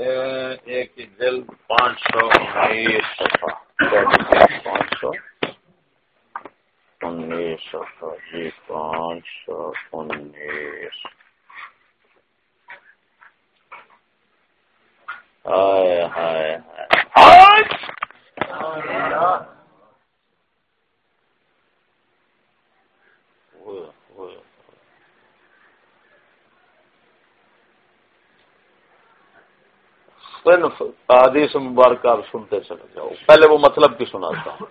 ایک دل پانچ سو انیس پانچ سو انیس سفا جی پانچ سو انیس ہائے ہائے ہائے حدیث مبارک آپ سنتے چلے جاؤ۔ پہلے وہ مطلب کی سناتا ہوں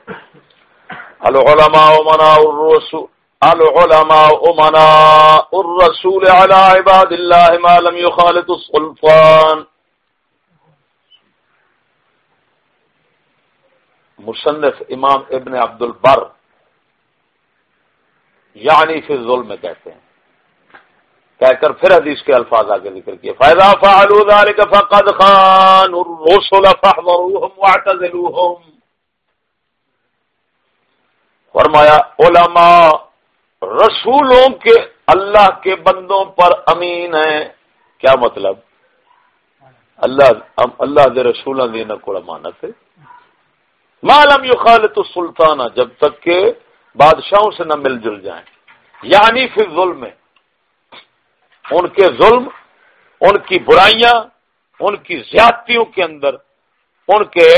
العلماء امنا الرسول العلماء امنا الرسول على عباد الله ما لم يخالط السلطان۔ مصنف امام ابن عبد البر یعنی فی الظلم کہتے ہیں۔ کہہ کر پھر حدیث کے الفاظ آگے ذکر کیے۔ فائدہ فعلوا ذلك فقد خان الرسل فاحذروهم واعتزلوهم۔ فرمایا، علماء، رسولوں کے اللہ کے بندوں پر امین ہیں۔ کیا مطلب؟ اللہ اللہ دے رسولوں دی نہ کوئی امانت ہے۔ معلوم یو خالت السلطانہ جب تک کہ بادشاہوں سے نہ مل جل جائیں۔ یعنی پھر ظلم میں ان کے ظلم، ان کی برائیاں، ان کی زیادتیوں کے اندر، ان کے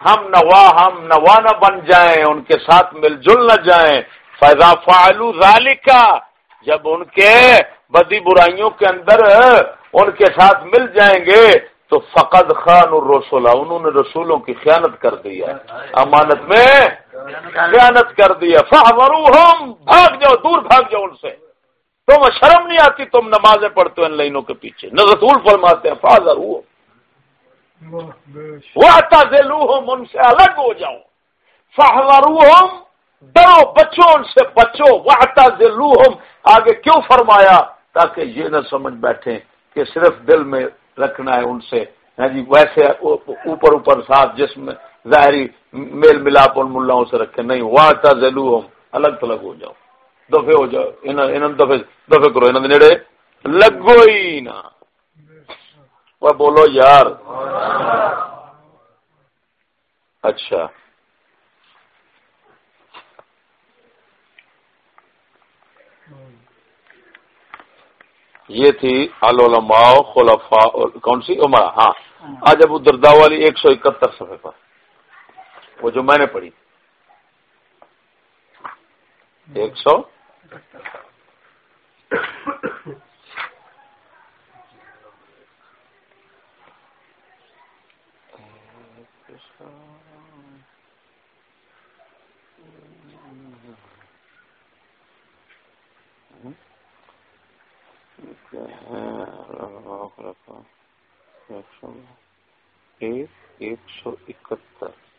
ہم نوا ہم نوا نہ بن جائیں، ان کے ساتھ مل جل نہ جائیں۔ فیضا فعلو ذالکا جب ان کے بدی برائیوں کے اندر، ان کے ساتھ مل جائیں گے، تو فقد خان الرسولہ انہوں نے رسولوں کی خیانت کر دیا امانت میں خیانت کر دیا فہورو ہم بھاگ جاؤ، دور بھاگ جاؤ ان سے۔ تم شرم نہیں آتی، تم نمازیں پڑھتے ہو ان لائنوں کے پیچھے۔ نہ رسول فرماتے ہیں، فاضر ہو۔ وہ ان سے الگ ہو جاؤ۔ فہور ڈرو، بچو، ان سے بچو۔ وہ آگے کیوں فرمایا؟ تاکہ یہ نہ سمجھ بیٹھے کہ صرف دل میں رکھنا ہے ان سے۔ ہاں جی ویسے اوپر اوپر ساتھ جس میں ظاہری میل ملاپ ان ملاؤں سے رکھے نہیں واٹا ذلو الگ تلگ ہو جاؤ۔ دفے ہو جاؤ دفے دفے کرو انہوں نیڑے لگو ہی نا وہ بولو یار۔ اچھا۔ یہ تھی العلماء، خلفاء کون سی؟ عمر ہاں۔ آج ابو دردا والی ایک سو اکہتر صفحے پر۔ وہ جو میں نے پڑھی۔ ایک سو ایک سو اکہتر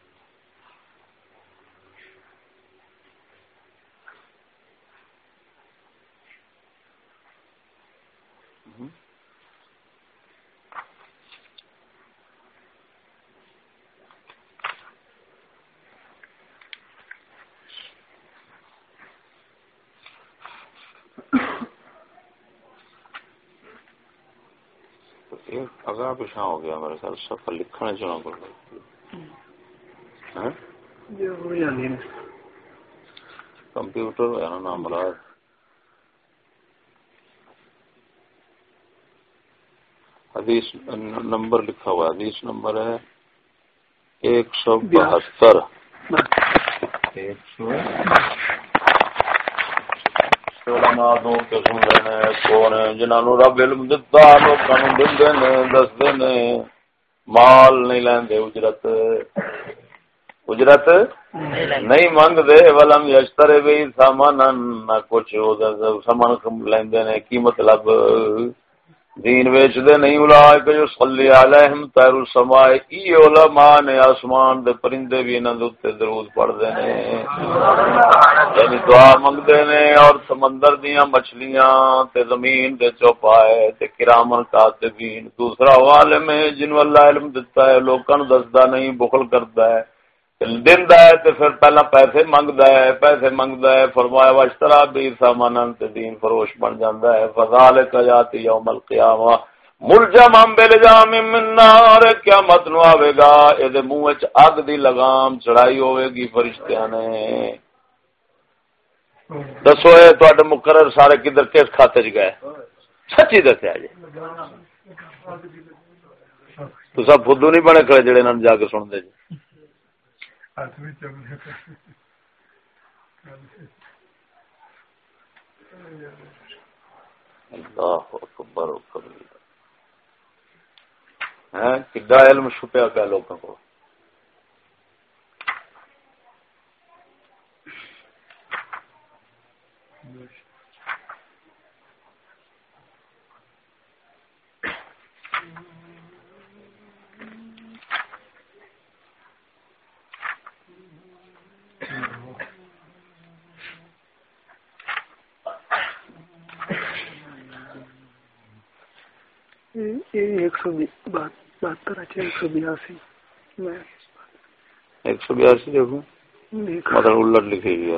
اگا پچھا ہو گیا میرے خیال سفر لکھنے چنا پڑ کمپیوٹر ہوا نا نام مراد حدیث نمبر لکھا ہوا حدیث نمبر ہے ایک سو بہتر۔ ایک سو علماء کے سن رہے ہیں کون جنہوں رب علم دتا لوکاں نوں دندے نے دسدے نے مال نہیں لیندے اجرت اجرت نہیں منگ دے ولم یشتر بھی سامان نہ کچھ سامان لیندے نے کی مطلب دین ویچ دے نہیں اولائے کہ جو صلی علیہم تیر السمائے ای علماء نے آسمان دے پرندے بھی انہاں دے درود پڑھ دے نے۔ یعنی دعا منگ دے نے، اور سمندر دیاں مچھلیاں تے زمین دے چوپائے تے کرامن کاتبین دوسرا عالم ہے جنو اللہ علم دیتا ہے، لوکاں نو دسدا نہیں، بخل کرتا ہے۔ دیندا ہے تے پھر پہلا پیسے منگدا ہے، پیسے منگدا ہے، فرمایا واشترا بھی سامان تے دین فروش بن جاندا ہے۔ فذالک یاتی یوم القیامہ۔ ملجم ہم بل جام منار کیا مت نو آئے گا۔ یہ منہ اگ دی لگام چڑھائی ہوئے گی فرشتیاں نے۔ دسو یہ مقرر سارے کدھر کس کھاتے چ گئے؟ سچی دسیا جی۔ تو سب فدو نہیں بنے کھڑے جڑے انہوں جا کے سنتے جی۔ اللہ اکبر و کبیر کڈا علم چھپیا پیا لوگوں کو ایک سو بہتر اچھا ایک سو بیاسی. ایک سو بیاسی دیکھو مطلب الٹ لکھے گی وہ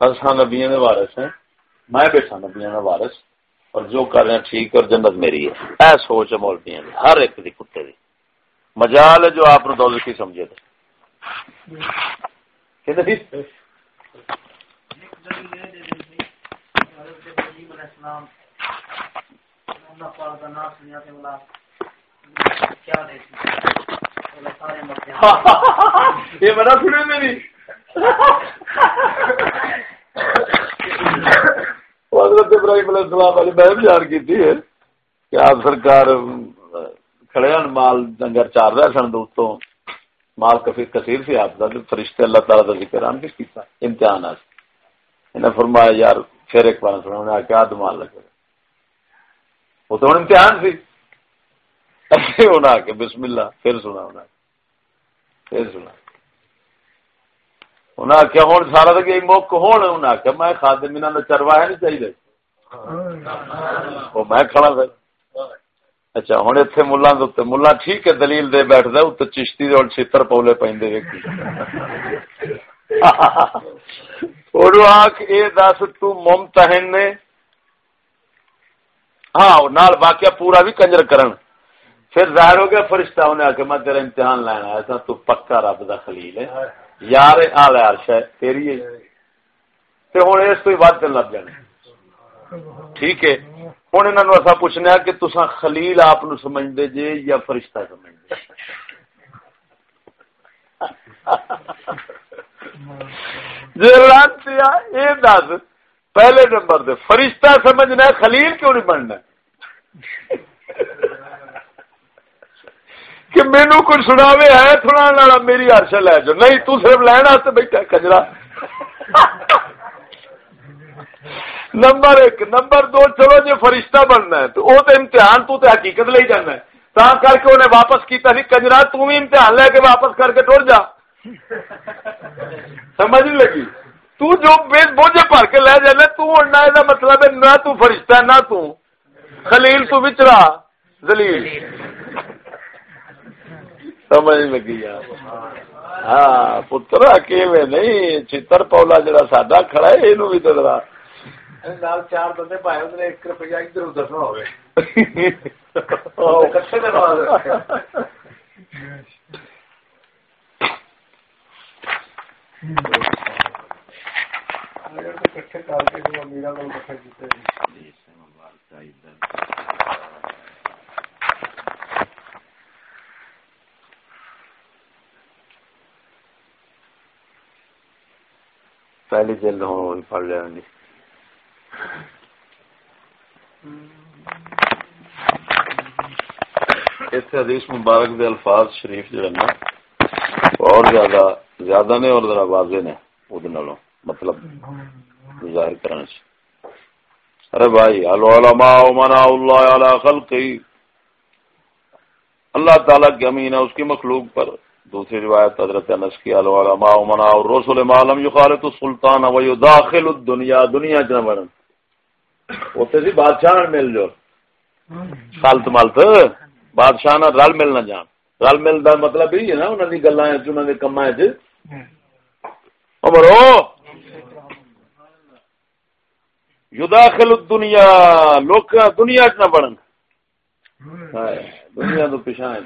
بھائی ہاں، اصا نبیا وارس ہیں۔ میں بیٹھا ہاں، نبیا کا وارس اور جو کر رہے ہیں ٹھیک، اور جنت میری ہے۔ اے سوچ ہے مولویا کی ہر ایک دی کتے دی۔ مجال ہے جو آپ نے دولت کی سمجھے تھے یہ بڑا سنے میری حضرت ابراہیم علیہ السلام والی بہن بیان کی تھی کہ آپ سرکار کھڑے ہیں، مال ڈنگر چار رہے سن دوستوں مال کفی کثیر سی آپ کا فرشتے اللہ تعالیٰ کا ذکر ہم کس کیتا، امتحان انہیں فرمایا، یار، پھر ایک بار سنا انہیں کیا دمال لگے۔ وہ تو ہوں امتحان سی۔ ایسے ہونا کہ بسم اللہ، پھر سنا ہونا پھر سنا۔ انہیں آخیا ہوں سارا تو گئی مک ہوں انہیں آخیا میں خادم انہوں نے چروایا نہیں چاہیے وہ میں کھڑا پھر اچھا ہوں اتنے ملا ملا ٹھیک ہے، دلیل دے بیٹھ دے اتنے چشتی دے اور چھتر پولے پہ آخ یہ دس تمتحن نے۔ ہاں نال واقعہ پورا بھی کنجر کرن۔ پھر ظاہر ہو گیا، فرشتہ انہیں آ کے میں تیرا امتحان لینا ایسا تو پکا رب دا خلیل ہے۔ یار آل عرش ہے تیری ہے۔ ہوں اس کو ود لگ جانے۔ ٹھیک ہے۔ ہوں انہوں نے ایسا پوچھنا کہ تسا خلیل آپ سمجھتے جے یا فرشتہ سمجھتے جی یہ دس۔ پہلے نمبر دے۔ فرشتہ سمجھنا خلیل کیوں نہیں بننا؟ کہ مینو کوئی سناوے ہے سنا والا میری ہرش لے جو۔ نہیں، تو صرف لینا تو بیٹھا کجرا۔ نمبر ایک، نمبر دو، چلو جی فرشتہ بننا ہے، تو وہ تو امتحان تو تے حقیقت لے جانا ہے۔ تا کر کے انہیں واپس کیتا نہیں، کجرا، تو بھی امتحان لے کے واپس کر کے ٹر جا۔ سمجھ نہیں لگی؟ تو جو بوجھے بھر کے لے جانا، تو اڑنا یہ مطلب ہے، نہ تو فرشتہ، نہ تو۔ خلیل تو بچرا دلیل سمجھ لگی ہاں پتر اکیلے نہیں چتر پولا جڑا ساڈا کھڑا ہے یہ بھی تو ذرا۔ چار بندے پائے ایک روپیہ ادھر ادھر نہ ہوئے۔ کٹھے کر کے میرا کٹھے کیتے پہلی جلد ہوں پڑھ لیا جی اتنے حدیث مبارک دے الفاظ شریف جو نا، اور زیادہ زیادہ نے اور ذرا واضح نے وہ مطلب ظاہر کرنے سے۔ ارے بھائی، العلماء منا اللہ علی خلقی۔ اللہ تعالیٰ کی امین ہے اس کی مخلوق پر۔ دوسری روایت حضرت انس کی العلماء منا اور رسول معلوم یخالط السلطان و یداخل الدنیا دنیا چ بڑن اوتے سی بادشاہ مل جو۔ خالت مالت، بادشاہ نہ رل مل نہ جان۔ رل مل دا مطلب یہ ہے نا، انہاں دی گلاں وچ، انہاں دے کماں وچ۔ عمرو یداخل الدنیا لوک دنیا چ نہ بڑن دنیا تو پیچھا ہے۔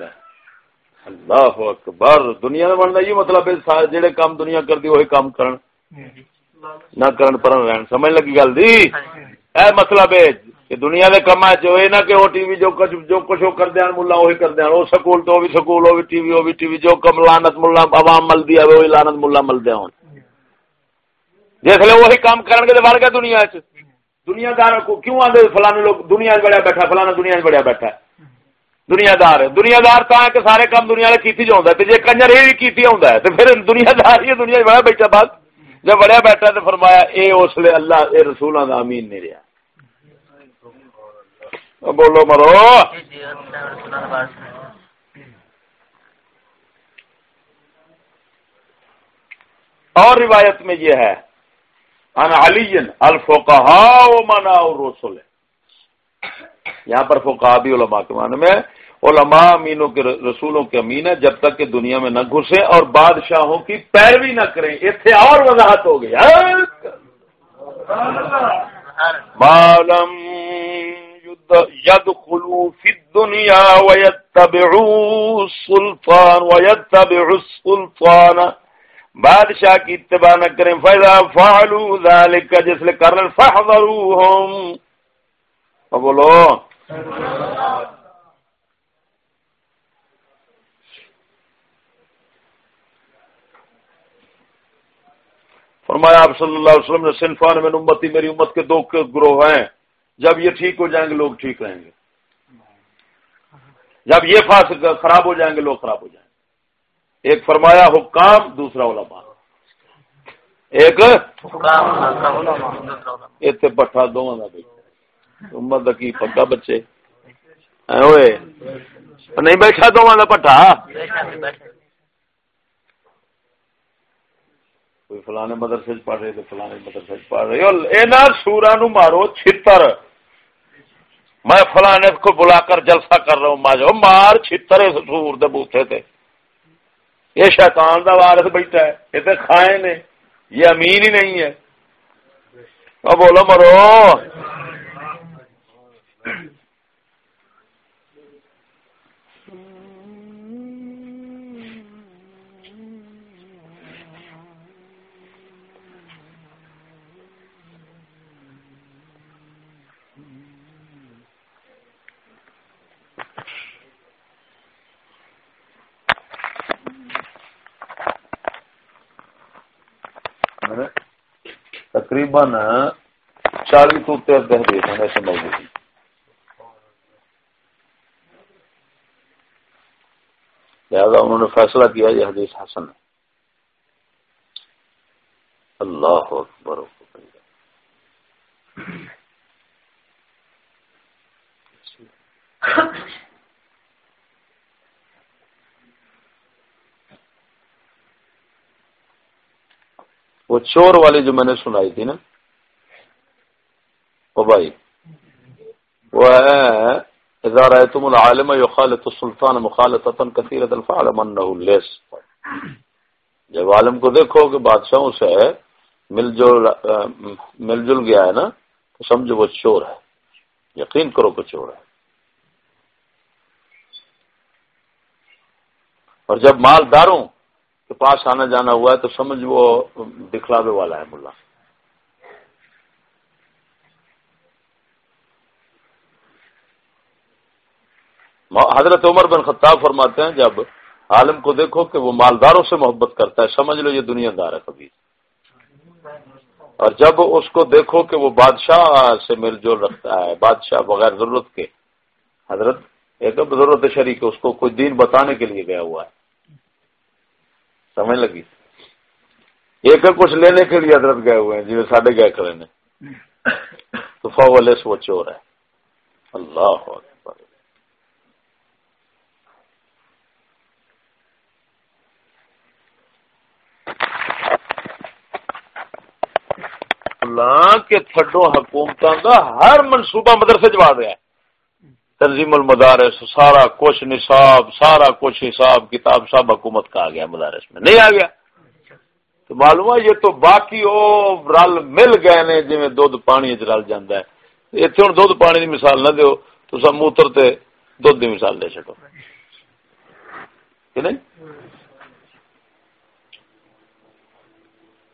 اللہ اکبر، دنیا میں بننا یہ مطلب ہے جڑے کام دنیا کردی وہی کام کرن۔ نہ کرن پرن رہن۔ سمجھ لگی گل دی؟ اے مطلب ہے کہ دنیا دے کم جو ہے نا کہ وہ ٹی وی جو کچھ جو کچھ وہ کر دیان ملا وہی کر دیان۔ وہ سکول تو بھی سکول، وہ بھی ٹی وی، وہ بھی ٹی وی۔ جو کم لانت ملا عوام مل دیا وہی لانت ملا مل دیا ہوں جس لیے وہی کام کرن کے بڑھ گیا دنیا چ۔ دنیا دار کو کیوں آدھے فلانے لوگ دنیا بڑھیا بیٹھا، فلانا دنیا بڑھیا بیٹھا۔ ہے دنیا دار دنیا دار تا ہے کہ سارے کام دنیا نے کیتی جو ہوتا ہے۔ جی کنجر یہ بھی کیتی ہوتا ہے تو پھر دنیا دار ہی دنیا بڑا بیٹھا بات جب بڑا بیٹھا تو فرمایا، اے اس لیے اللہ، اے رسولوں کا امین نہیں رہا بولو مرو۔ اور روایت میں یہ ہے ان علی الفقہ منا اور رسول یہاں پر فقہ بھی علماء کے معنی میں علماء امینوں کے رسولوں کے امین ہے جب تک کہ دنیا میں نہ گھسے اور بادشاہوں کی پیروی نہ کریں۔ اتنے اور وضاحت ہو گئی۔ معلوم يدخلوا في الدنيا ويتبعوا السلطان ويتبعوا السلطان۔ بادشاہ کی اتباع نہ کریں۔ فیضا فعلوا ذلك جس لیے کرن فحضروهم بولو۔ فرمایا آپ صلی اللہ علیہ وسلم نے صنفان میں امتی، میری امت کے دو گروہ ہیں۔ جب یہ ٹھیک ہو جائیں گے، لوگ ٹھیک رہیں گے۔ جب یہ فاسق خراب ہو جائیں گے، لوگ خراب ہو جائیں گے۔ ایک فرمایا، حکام، دوسرا علماء۔ ایک اتنے پٹھا دونوں کا امت کی پکا بچے۔ نہیں بیٹھا دونوں کا پٹھا کوئی فلانے مدرسے پڑھ رہے تو فلانے مدرسے پڑھ رہے۔ یہاں سورا نو مارو، چھتر۔ میں فلانے کو بلا کر جلسہ کر رہا ہوں ماجو مار چھتر اس سور دے بوتھے تھے یہ شیطان دا وارث بیٹھا ہے، یہ تو کھائے نے۔ یہ امین ہی نہیں ہے۔ بولو مرو۔ تقریباً چالیس تو حدیث ہیں ایسے موجود لہذا انہوں نے فیصلہ کیا یہ حدیث حسن ہے اللہ اکبر وہ چور والی جو میں نے سنائی تھی نا، وہ بھائی، وہ ہے ادارہ تم العالم یخالت السلطان مخالت کثیرت الفعلم لیس جب عالم کو دیکھو کہ بادشاہوں سے مل جل مل جل گیا ہے نا، تو سمجھو وہ چور ہے۔ یقین کرو کہ چور ہے۔ اور جب مالداروں کے پاس آنا جانا ہوا ہے تو سمجھ وہ دکھلاوے والا ہے ملا۔ حضرت عمر بن خطاب فرماتے ہیں، جب عالم کو دیکھو کہ وہ مالداروں سے محبت کرتا ہے، سمجھ لو یہ دنیا دار ہے کبھی۔ اور جب اس کو دیکھو کہ وہ بادشاہ سے مل جل رکھتا ہے، بادشاہ بغیر ضرورت کے، حضرت ایک ضرورت شریک اس کو کوئی دین بتانے کے لیے گیا ہوا ہے۔ سمجھ لگی؟ ایک کچھ لینے کے لیے حضرت گئے ہوئے ہیں جی ساڑھے گئے کھڑے نے۔ تو فولیس وہ چور ہے۔ اللہ اکبر۔ اللہ کے تھڈو حکومتوں کا ہر منصوبہ مدرسے چوا رہا ہے۔ تنظیم المدارس سارا کچھ نصاب سارا کچھ حساب کتاب سب حکومت کا آ گیا مدارس میں۔ نہیں آ گیا۔ تو معلوم ہے یہ تو باقی وہ رل مل گئے نے جی دھد پانی رل جانا ہے۔ اتنے ہوں دھد پانی کی مثال نہ دو تو سب موتر تے دھد کی مثال دے چکو کہ نہیں؟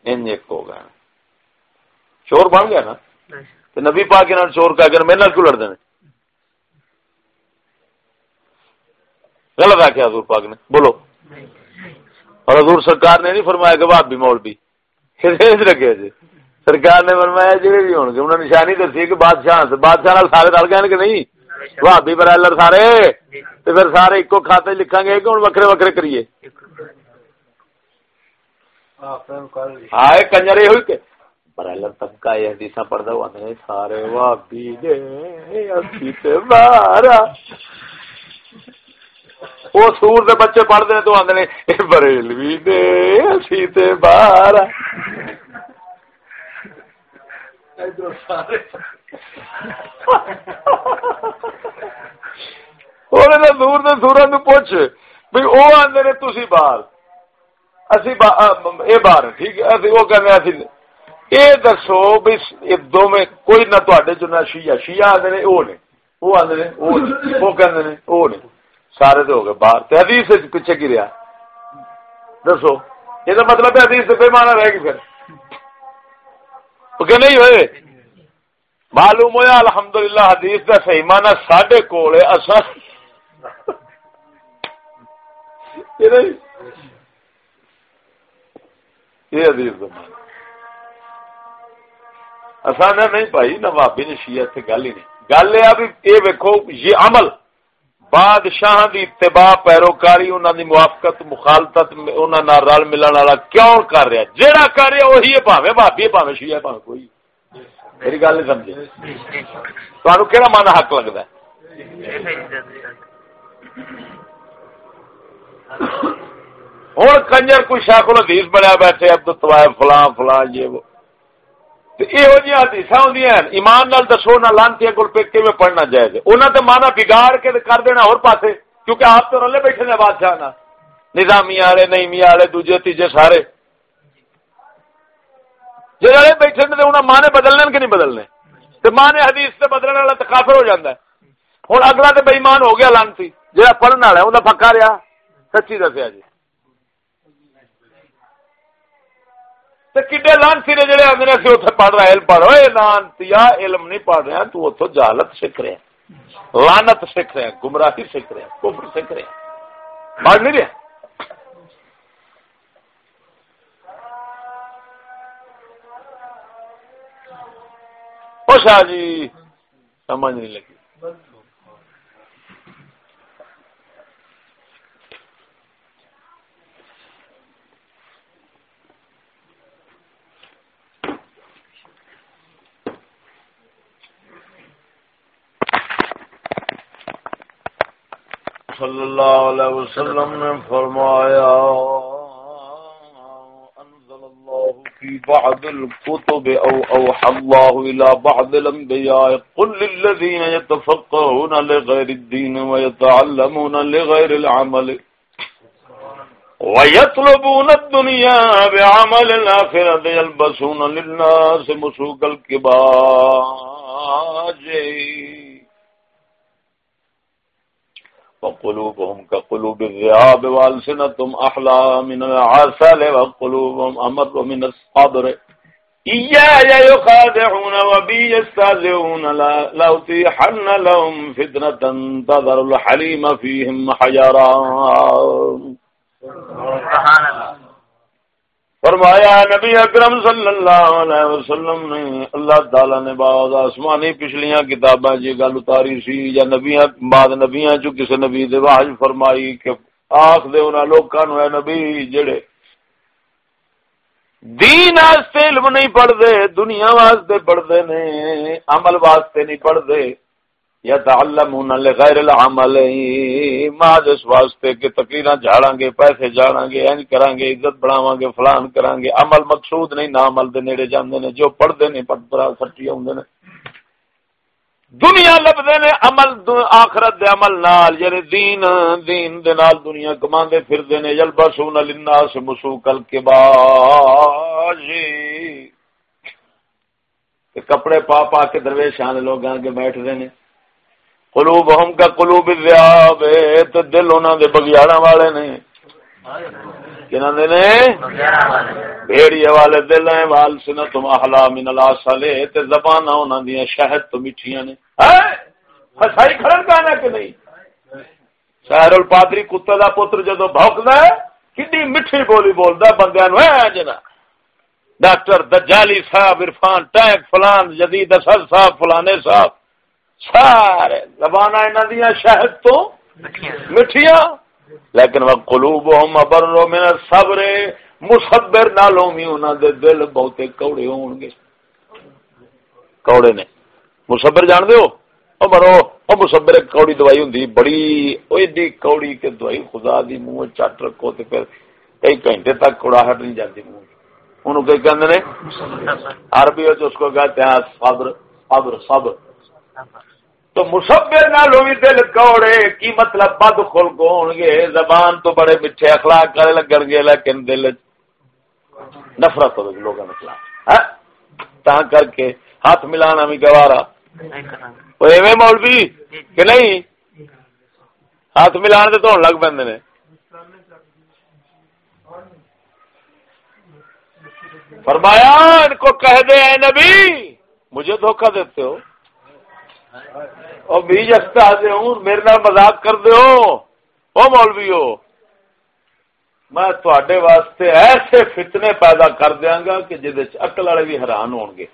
ان ایک ہو گیا۔ چور بن گیا نا؟ نبی پاک چور کہہ کے میرے کیوں لڑ دیں غلط آخیا حضور پاک نے۔ بولو۔ اور حضور سرکار نے نہیں فرمایا کہ بھابی مول بھی رکھے جی۔ سرکار نے فرمایا جی, جی بھی ہو گے۔ انہوں نے نشانی دسی کہ بادشاہ بادشاہ سارے رل گئے کہ نہیں؟ بھابی برائلر سارے۔ تو پھر سارے ایک کھاتے لکھا گے کہ ہوں وکرے وکرے کریے۔ ہاں کنجر یہ ہوئی کہ برائلر طبقہ یہ حدیث پڑھتا ہوا سارے بھابی دے بارہ وہ سور دے بچے پڑھتے ہیں تو آدھے بریلوی دے اسی تے باہر دور دے سورا نو پوچھ بھائی وہ آدھے نے تھی باہر اسی باہر ٹھیک ہے وہ کہنے یہ دسو بھی دو میں کوئی نہ تے نہ شیعہ شیعہ آدھے نے وہ نے وہ آدھے نے وہ نے نے سارے تو ہو گئے باہر۔ تو حدیث پیچھے گریا دسو۔ یہ مطلب ہے حدیث بے مانا رہے گی پھر۔ کہ نہیں ہوئے؟ معلوم ہوا الحمدللہ حدیث کا صحیح مانا ساڈے کول اصا یہ حدیث کا مانا اصل نہیں پائی نہ بابی نے شیعت گل ہی نہیں۔ گل یہ یہ ویکو یہ عمل۔ بادشاہ دی اتباع پیروکاری انہوں دی موافقت مخالفت انہوں رل ملن والا کیوں کر رہا جیڑا کر رہا وہی ہے پاوے بھابی پاوے شی ہے پاوے کوئی میری گل نہیں سمجھے تمہیں کہڑا من حق لگتا ہے؟ ہوں کنجر کوئی شاخ الحدیث بنیا بیٹھے اب تو فلاں فلاں، یہ وہ۔ یہ حدیث ہوں ایمان نال دسو نہ لانتی گل پہ کی پڑھنا جائز انہوں نے مانا بگاڑ کے کر دینا اور پاسے، کیونکہ آپ تو رلے بیٹھے نے بادشاہ نا نظامی والے نیمی والے دوجے، تیجے سارے۔ جی رلے بیٹھے نے انہیں ماں نے بدلنے کہ نہیں بدلنے؟ تو ماں نے حدیث سے بدلنے والا تو کافر ہو جاتا ہے۔ ہوں اگلا تو بےمان ہو گیا لانتی جہاں پڑھنے والا انہیں پکا رہا سچی دسیا جی۔ کڈے لانسی نے جڑے آدھے اسی اتنے پڑھ رہا علم پڑھ رہے لانتی علم نہیں پڑھ رہے تو اتو جہالت سیکھ رہے لانت سیکھ رہے گمراہی سیکھ رہے کفر سیکھ رہے پڑھ نہیں رہے؟ خوش جی سمجھ نہیں لگی۔ صلی اللہ علیہ وسلم نے فرمایا انزل اللہ فی بعض الكتب او اوحى الله الى بعض الانبیاء قل للذین يتفقهون لغیر الدین ويتعلمون لغیر العمل، ويطلبون الدنيا بعمل الآخرة، يلبسون للناس مسوق الكباج وقلوبهم كقلوب الذئاب والسنتهم احلى من العسل وقلوبهم امر من الصبر. إيايا يخادعون وبي يستهزئون. لو تيحن لهم فتنة تذر الحليم فيهم حجرا. سبحان الله. فرمایا نبی اکرم صلی اللہ علیہ وسلم نے اللہ تعالی نے بعض آسمانی پچھلیاں کتاباں جی گل اتاری سی، یا نبیاں بعد نبیاں چ کسی نبی دے واج فرمائی کہ آخ دے انہاں لوکاں نو اے نبی جڑے دین واسطے علم نہیں پڑھتے دنیا واسطے پڑھتے نے، عمل واسطے نہیں پڑھتے یا تعلمون لغیر العمل. ماں جس واسطے کہ تقریرا جھاڑاں گے، پیسے جاڑاں گے این کراں گے، عزت بڑھاواں گے، فلان کراں گے۔ عمل مقصود نہیں، نہ عمل دے نیڑے جاندے نے، جو پڑھدے نے پڑھ پڑھ سٹی ہوندے نے۔ دنیا لبدے نے، عمل آخرت دے عمل نال یعنی دین دین دے نال دنیا کماندے پھردے نے۔ یلبسون للناس مسوکل کے باجی کپڑے پا پا کے درویشان لوگ آگے بیٹھ رہے نے۔ قلوب ہم کا قلوب ذیاب تو دل انہوں دے بگیاڑا والے نے۔ کنہ دے نے؟ بھیڑیے والے دل ہیں، وال سنہ تم احلا من الاسلے تے زبانہ انہوں دیا شہد تو مٹھیاں نے۔ ہسائی کھڑن کہنا کہ نہیں؟ شہر الپادری کتے دا پتر جدو بھوکدا ہے کتنی میٹھی بولی بولدا بندیاں نو ہے جنا ڈاکٹر دجالی صاحب، عرفان ٹینک، فلان جدید اسد صاحب، فلانے صاحب۔ سارے زبان دیا شہد تو مٹھیا لیکن وہ قلوب ہم ابرو میں صبر مصبر نالوں بھی انہوں دے دل بہت کوڑے ہون گے۔ کوڑے نے۔ مصبر جان دو او مرو او مصبر کوڑی دوائی ہوں بڑی او ایڈی کوڑی کہ دوائی خدا دی منہ چٹ رکھو تے پھر کئی گھنٹے تک کوڑاہٹ نہیں جاتی منہ انہوں کہ کہندے نے؟ عربی وچ اس کو کہتے ہیں صبر صبر صبر۔ تو مصبر نہ لو دل کوڑے کی مطلب بد خل کو گے زبان تو بڑے میٹھے اخلاق کرے لگن گے لیکن دل نفرت ہو لوگوں کے خلاف۔ تا کر کے ہاتھ ملانا بھی گوارا۔ ایویں مولوی کہ نہیں؟ ہاتھ ملان تو لگ پہ فرمایا ان کو کہہ دے اے نبی مجھے دھوکہ دیتے ہو۔ اور بیج اچھا ہوں، میرے نال مزاق کر دے ہو او مولوی ہو میں تھوڑے واسطے ایسے فتنے پیدا کر دیا گا کہ جہد اکل والے بھی حیران ہو گے۔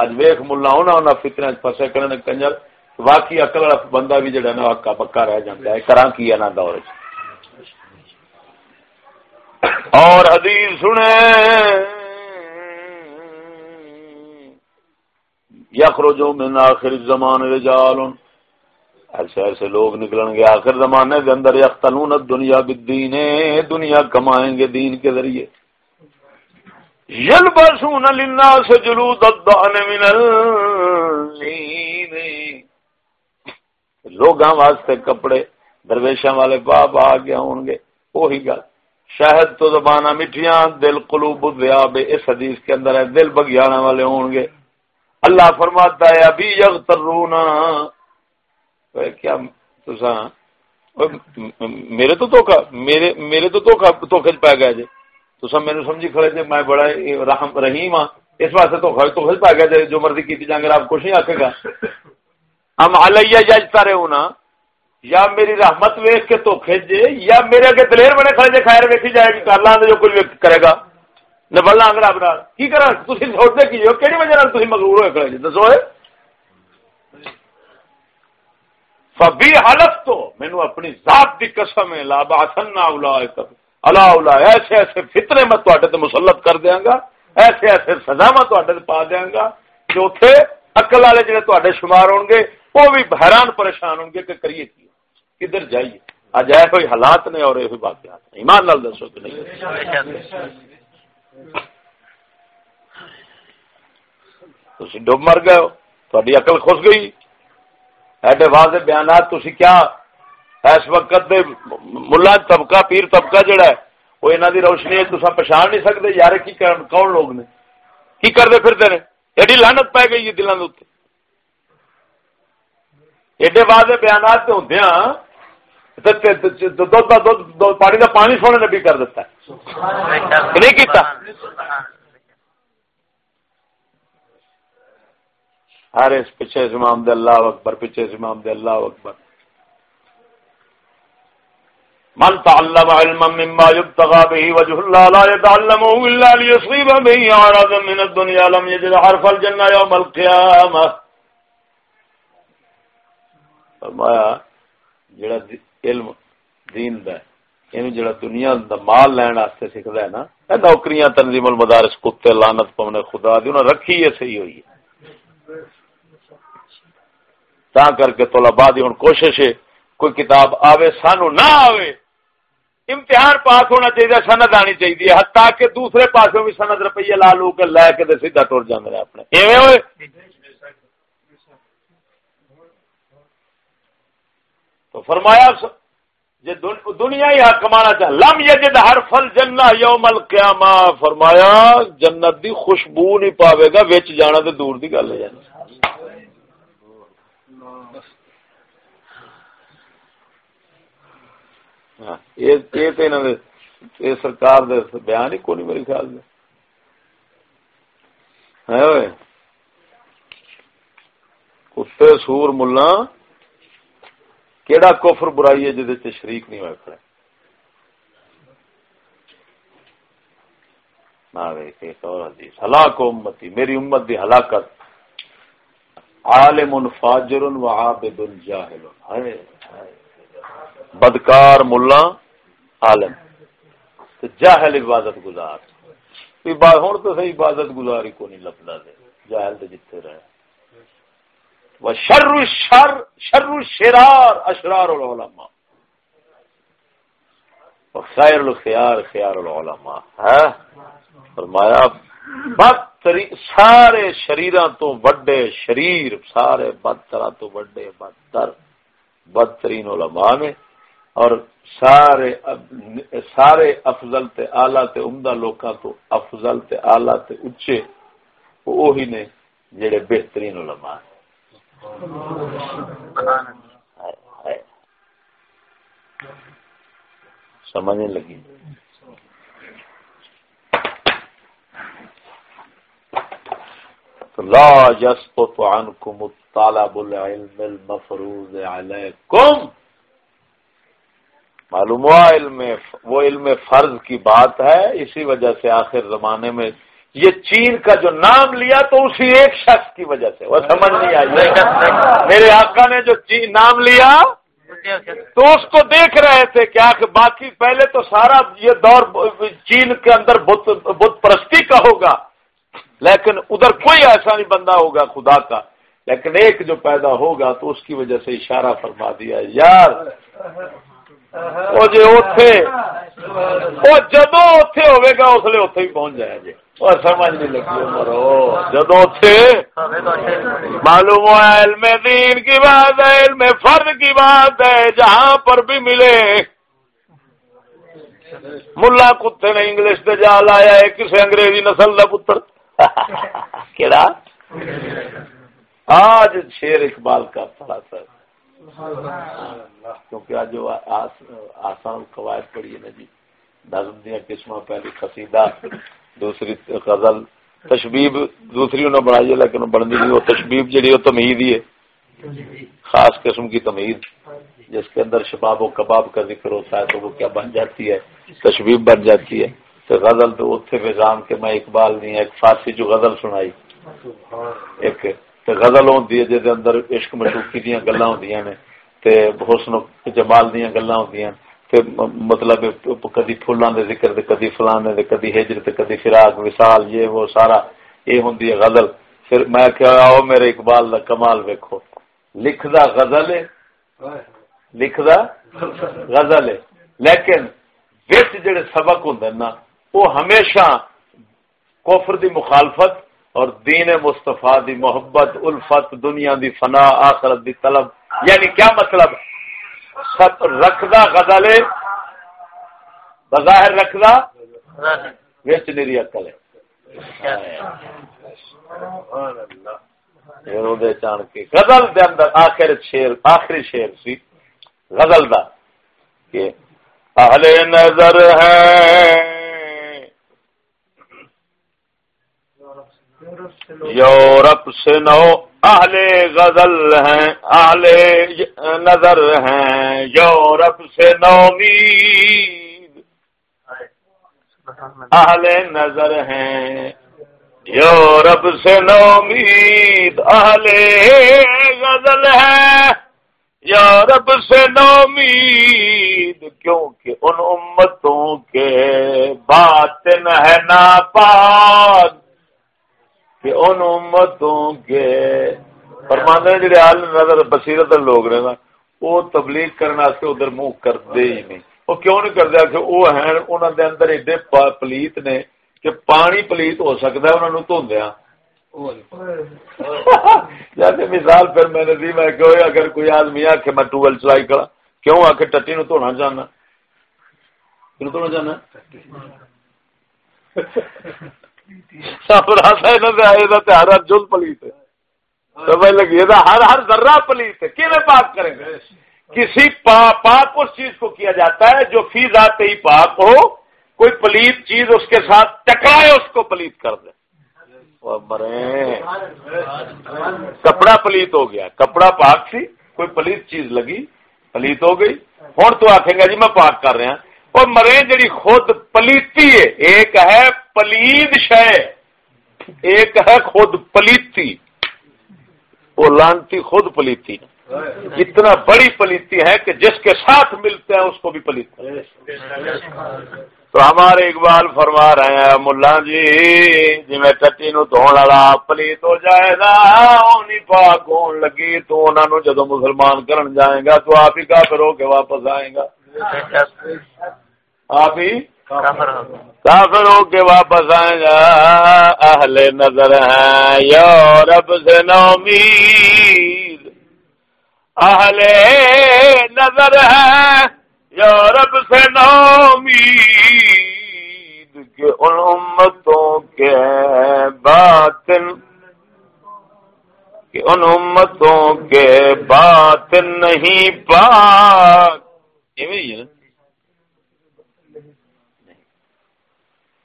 اج ویخ ملا ہونا انہیں فتنے فسے کرنے کنجر۔ واقعی اکل والا بندہ بھی جڑا نا ہکا پکا رہ جاتا ہے۔ کرا کی ہے نا دور اور حدیث سنے یخرجو من آخر زمان رجال. ایسے ایسے لوگ نکلن گے آخر زمانے کے اندر یختنون دنیا بالدین، دنیا کمائیں گے دین کے ذریعے. یلبسون للناس جلود الدعن من النین لوگاں واسطے کپڑے درویشاں والے باپ آ گیا ہوں گے. وہی گل. شاہد تو زبانہ مٹھیاں، دل قلوب الذیاب، اس حدیث کے اندر ہے، دل بگیانا والے ہوں گے. اللہ فرماتا ہے، ابھی یگ ترونا کیا میرے تو دھوکا میرے میرے تو دھوکا دھوکے چ پی گیا جی تو میرے سمجھی کھڑے جی میں بڑا رحم، رحیم ہاں۔ اس واسطے دھوکا دھوکے پی گیا جی جو مرضی کی جائیں گے آپ کچھ نہیں آکے گا۔ ہم علیہ ججتا رہے ہونا یا میری رحمت ویخ کے دھوکھے جے، یا میرے اگے دلیر بنے کھڑے جی خیر ویکھی جائے گی کر لاں جو کچھ کرے گا۔ نبلا رب نال کی کرا تھی سوچتے کی کہڑی وجہ تھی مغرور ہوئے کھڑے جی؟ دسو اے۔ فبی حلف تو مینو اپنی ذات کی قسم ہے، لا باسن اللہ اولا ایسے ایسے فطرے میں تواڈے تے مسلط کر دیا گا، ایسے ایسے سزا میں تواڈے تے پا دیا گا کہ اتنے اکل والے جڑے تے شمار ہو گے وہ بھی حیران پریشان ہو گے کہ کریے کی کدھر جائیے؟ اج ایسے کوئی حالات نے اور یہ واقعات ایمان لال دسو کہ نہیں۔ تھی ڈب مر گئے ہو تاری اقل خس گئی ایڈے واضح بیانات تھی کیا اس وقت ملا طبقہ پیر طبقہ جڑا ہے وہ انہوں دی روشنی ہے تصا پچھان نہیں سکتے یار کی کرن کون لوگ نے کی کرتے پھرتے ہیں ایڈی لانت پی گئی ہے دلوں کے ایڈے واضح بیانات ہوں پانی کا پانی سونے نبی کر دیتا ہے نہیں کیتا ہر اس پیچھے امام دے اللہ اکبر، پیچھے امام دے اللہ اکبر۔ من تعلم علما مما يبتغى به وجه الله لا يتعلمه إلا ليصيب به عرضا من الدنيا، لم يجد حرف الجنة يوم القيامة. فرمایا، جڑا علم دین دا ہے جڑا دنیا دا مال لین واسطے سکھدا ہے نا اے نوکریاں تنظیم المدارس کتے لعنت پونے خدا دی انہاں رکھی ہے صحیح ہوئی ہے تا کر کے طلباء دی ہن کوشش ہے کوئی کتاب آوے سانو نہ آوے امتحان پاس ہونا چاہیے سند آنی چاہیے ہتا کہ دوسرے پاسوں بھی سند روپیے لا لو کے لے کے سیدھا ٹر جانے اپنے ایویں ہوئے تو فرمایا دنیا ہی حق کمانا چاہ لم یجد ہر فل جنا یوم القیامہ۔ فرمایا جنت دی خوشبو نہیں پاوے گا وچ جانا تے دور دی گل ہے۔ ہاں، سرکار بیان ہی کون میرے خیال میں کتے سور ملا کیڑا کفر برائی ہے جہد شریک نہیں ہوا کھڑے؟ ہلاک امتی، میری امت دی ہلاکت۔ عالم فاجر و عابد جاہل۔ بدکار ملا عالم۔ جاہل عبادت گزار۔ ہوں تو صحیح عبادت گزاری کو نہیں لبدا دے۔ جاہل تو جتنے رہے۔ شر شر شر شرار اشرار العلماء۔ خیر الخیار، خیار العلماء۔ ہے فرمایا، بدتری، سارے شریراں تو بڑے شریر، سارے بدتر تو بڑے بدتر۔ بدترین علماء نے اور سارے سارے افضل تے آلہ تے عمدہ لوکاں تو افضل تے آلہ تے اچھے وہی نے جڑے بہترین علماء ہیں۔ سمجھنے لگی۔ لا يسقط عنكم الطلب العلم المفروض عليكم۔ معلوم ہوا علم وہ علم فرض کی بات ہے، اسی وجہ سے آخر زمانے میں یہ چین کا جو نام لیا تو اسی ایک شخص کی وجہ سے وہ سمجھ نہیں آئی۔ میرے آقا نے جو چین نام لیا تو اس کو دیکھ رہے تھے کیا کہ باقی پہلے تو سارا یہ دور چین کے اندر بت پرستی کا ہوگا لیکن ادھر کوئی ایسا نہیں بندہ ہوگا خدا کا۔ لیکن ایک جو پیدا ہوگا تو اس کی وجہ سے اشارہ فرما دیا یار وہ جی اتے وہ جدو اتے ہوگا اس لیے اتے ہی پہنچ جائے جی اور سمجھ نہیں لگی مرو جدو اتے معلوم ہوا علم دین کی بات ہے علم فرد کی بات ہے جہاں پر بھی ملے۔ ملا کتے نے انگلش سے جا لایا ہے کسی انگریزی نسل کا پتر۔ کہڑا آج شیر اقبال کا پڑا سر۔ کیونکہ آج جو آسان قواعد پڑی ہے نا جی۔ نظم دیا قسم پہلی قصیدہ۔ دوسری غزل، تشبیب دوسری انہوں بنائی ہے، لیکن بنتی نہیں، وہ تشبیب جڑی وہ تمید ہی ہے۔ خاص قسم کی تمید جس کے اندر شباب و کباب کا ذکر ہوتا ہے تو وہ کیا بن جاتی ہے؟ تشبیب بن جاتی ہے۔ تو غزل تو اتنے فضام کے میں اقبال نہیں ہے ایک فارسی جو غزل سنائی۔ ایک تو غزل ہوتی ہے جہد اندر عشق مشوقی دیا گلا ہوں حسن و جمال دیا گلا ہوں مطلب کدی فلاں دے ذکر دے کدی فلانے دے کدی ہجر تے کدی فراق، وصال، یہ وہ سارا یہ ہوندی ہے غزل۔ پھر میں کہ آؤ میرے اقبال دا کمال ویکھو۔ لکھدا غزل ہے۔ لکھدا غزل ہے۔ لیکن وچ جڑے سبق ہوندے نا، وہ ہمیشہ کفر دی مخالفت اور دین مصطفیٰ دی محبت، الفت، دنیا دی فنا، آخرت دی طلب۔ یعنی کیا مطلب؟ ہے رکھدا غزل بظاہر رکھدا، وچ نیری عقل ہے۔ چان کے غزل دے اندر آخر شیر، آخری شیر سی، غزل دا کہ اہل نظر ہے یورپ سے نو اہل غزل ہیں، اہل نظر ہیں۔ یورپ سے نومید اہل نظر ہیں۔ یورپ سے نومید اہل غزل ہیں۔ یورپ سے نومید کیونکہ ان امتوں کے باطن ہے ناپاک۔ کہ ان امتوں کے فرمانے جڑے حال نظر بصیرت لوگ رہے وہ تبلیغ کرنے سے ادھر منہ کرتے ہی نہیں۔ وہ کیوں نہیں کرتے کہ وہ ہیں انہوں دے اندر ایڈے پلیت نے کہ پانی پلیت ہو سکتا ہے انہوں دھوندیا ہاں۔ جیسے مثال پھر میں نے دی، میں کہ اگر کوئی آدمی آ کے میں ٹویل چلائی کرا کیوں آ کے ٹٹی نو دھونا چاہنا؟ دھونا چاہنا؟ ہر جل پلیت لگی ہر ہر ذرہ پلیت ہے۔ کہ پاک کریں گے؟ کسی پاک اس چیز کو کیا جاتا ہے جو فی ذات ہی پاک ہو۔ کوئی پلیت چیز اس کے ساتھ ٹکرائے اس کو پلیت کر دے۔ مرے۔ کپڑا پلیت ہو گیا۔ کپڑا پاک سی۔ کوئی پلیت چیز لگی پلیت ہو گئی۔ ہوں تو آخے گا جی میں پاک کر رہا اور مرے جڑی خود پلیتی ہے ایک ہے پلید شہ ایک ہے خود پلیتی، وہ لانتی خود پلیتی۔ اتنا بڑی پلیتی ہے کہ جس کے ساتھ ملتے ہیں اس کو بھی پلیت۔ تو ہمارے اقبال فرما رہے ہیں، ملا جی جی میں ٹٹی نو دھون والا پلیت ہو جائے گا پاک ہون لگی، تو انہوں جدو مسلمان کرن جائے گا، تو آپ ہی کافر ہو کے واپس آئے گا۔ آپ ہی؟ کافر ہو کے واپس آئے گا۔ اہل نظر ہیں یورپ سے نومید اہل نظر ہیں یورپ سے نومید کہ ان امتوں کے باطن کہ ان امتوں کے باطن نہیں پاک۔ یہ نا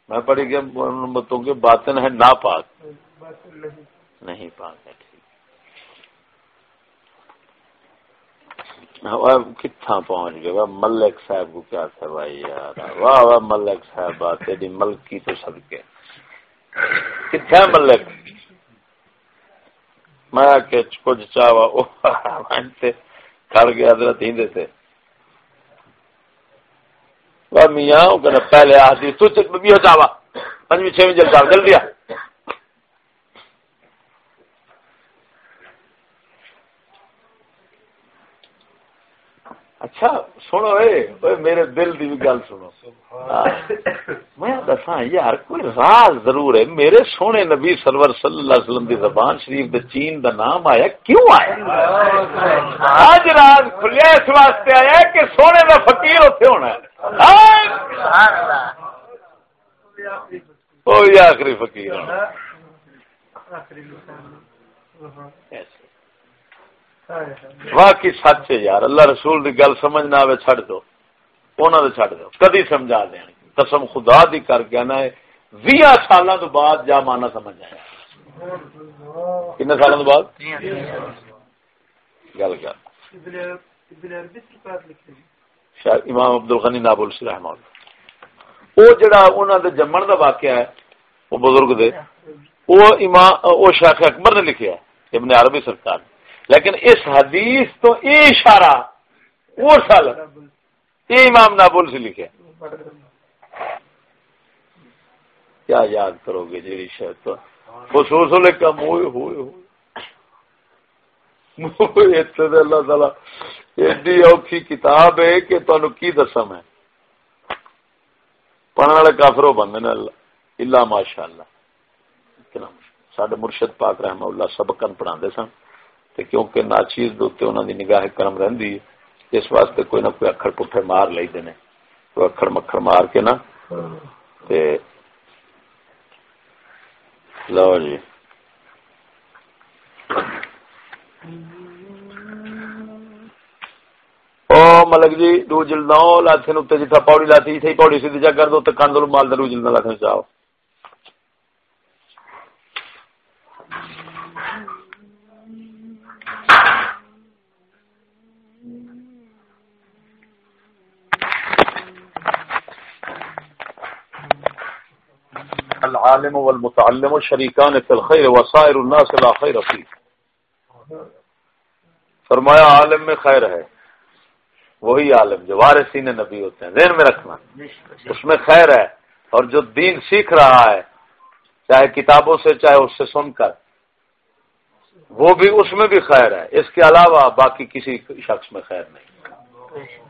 میں پڑھی گیا امتوں کے باطن ہے نا پاک نہیں پاک ہے کتنا پہنچ گئے ملک صاحب کو کیا بھائی یار واہ واہ ملک صاحب تیری ملکی تو سب کے کتنا ملک میں کہ کچھ چاہوا کھڑ گیا حضرت ہی تھے میاں پہلے آدھی تو بھی ہو جاوا پنجویں چھویں جلد جلدی آ اچھا سنو اے میرے دل دی بھی گل سنو۔ میں دسا یار کوئی راز ضرور ہے۔ میرے سونے نبی سرور صلی اللہ علیہ وسلم دی زبان شریف دے چین دا نام آیا کیوں آیا؟ آج راز کھلیا اس واسطے آیا کہ سونے دا فقیر اتنے ہونا ہے۔ آخری فقیر واقعی سچ ہے یار، اللہ رسول کی گل سمجھ نہ آئے چڈ دو انہوں نے چڈ دو، کدی سمجھا دیں قسم خدا دی کر کے نا بھی سال تو بعد جا مانا سمجھ آیا۔ کن سال تو بعد؟ گل کر۔ امام عبد الغنی نابل سی رحمان وہ جڑا انہوں دے جمن دا واقعہ ہے وہ بزرگ دے وہ امام وہ شیخ اکبر نے لکھیا ہے، ابن عربی سرکار۔ نے لیکن اس حدیث تو یہ اشارہ وہ سال یہ امام نابول سے لکھے کیا یاد کرو گے جی شاید تو۔ خصوص کم ہوئے ہوئے۔ ہوئے اللہ تعالی۔ ایڈی اوکھی کتاب ہے کہ تمہیں کی دسم ہے پڑھنے والے کافرو بندے نے اللہ ماشاء اللہ سڈے مرشد پاک رحمہ اللہ سبقن پڑھا سن۔ کیونکہ ناچیز دوتے انہوں دی نگاہ کرم رہندی اس واسطے کوئی نہ کوئی اکھر پٹھے مار لئی دینے کوئی اکھر مکھر مار کے نا۔ تے لو جی۔ او ملک جی دو جلدوں لاتھے نو تے جتھا پاڑی لاتی تھی پاڑی سیدھی جا کر دو، تے کاندل مال دو جلدوں لاتھے چاہو العالم والمتعلم شریکان فی الخیر وسائر الناس لا خیر فی فرمایا، عالم میں خیر ہے۔ وہی عالم جو وارثین نبی ہوتے ہیں، ذہن میں رکھنا۔ اس میں خیر ہے۔ اور جو دین سیکھ رہا ہے، چاہے کتابوں سے، چاہے اس سے سن کر، وہ بھی اس میں بھی خیر ہے۔ اس کے علاوہ باقی کسی شخص میں خیر نہیں۔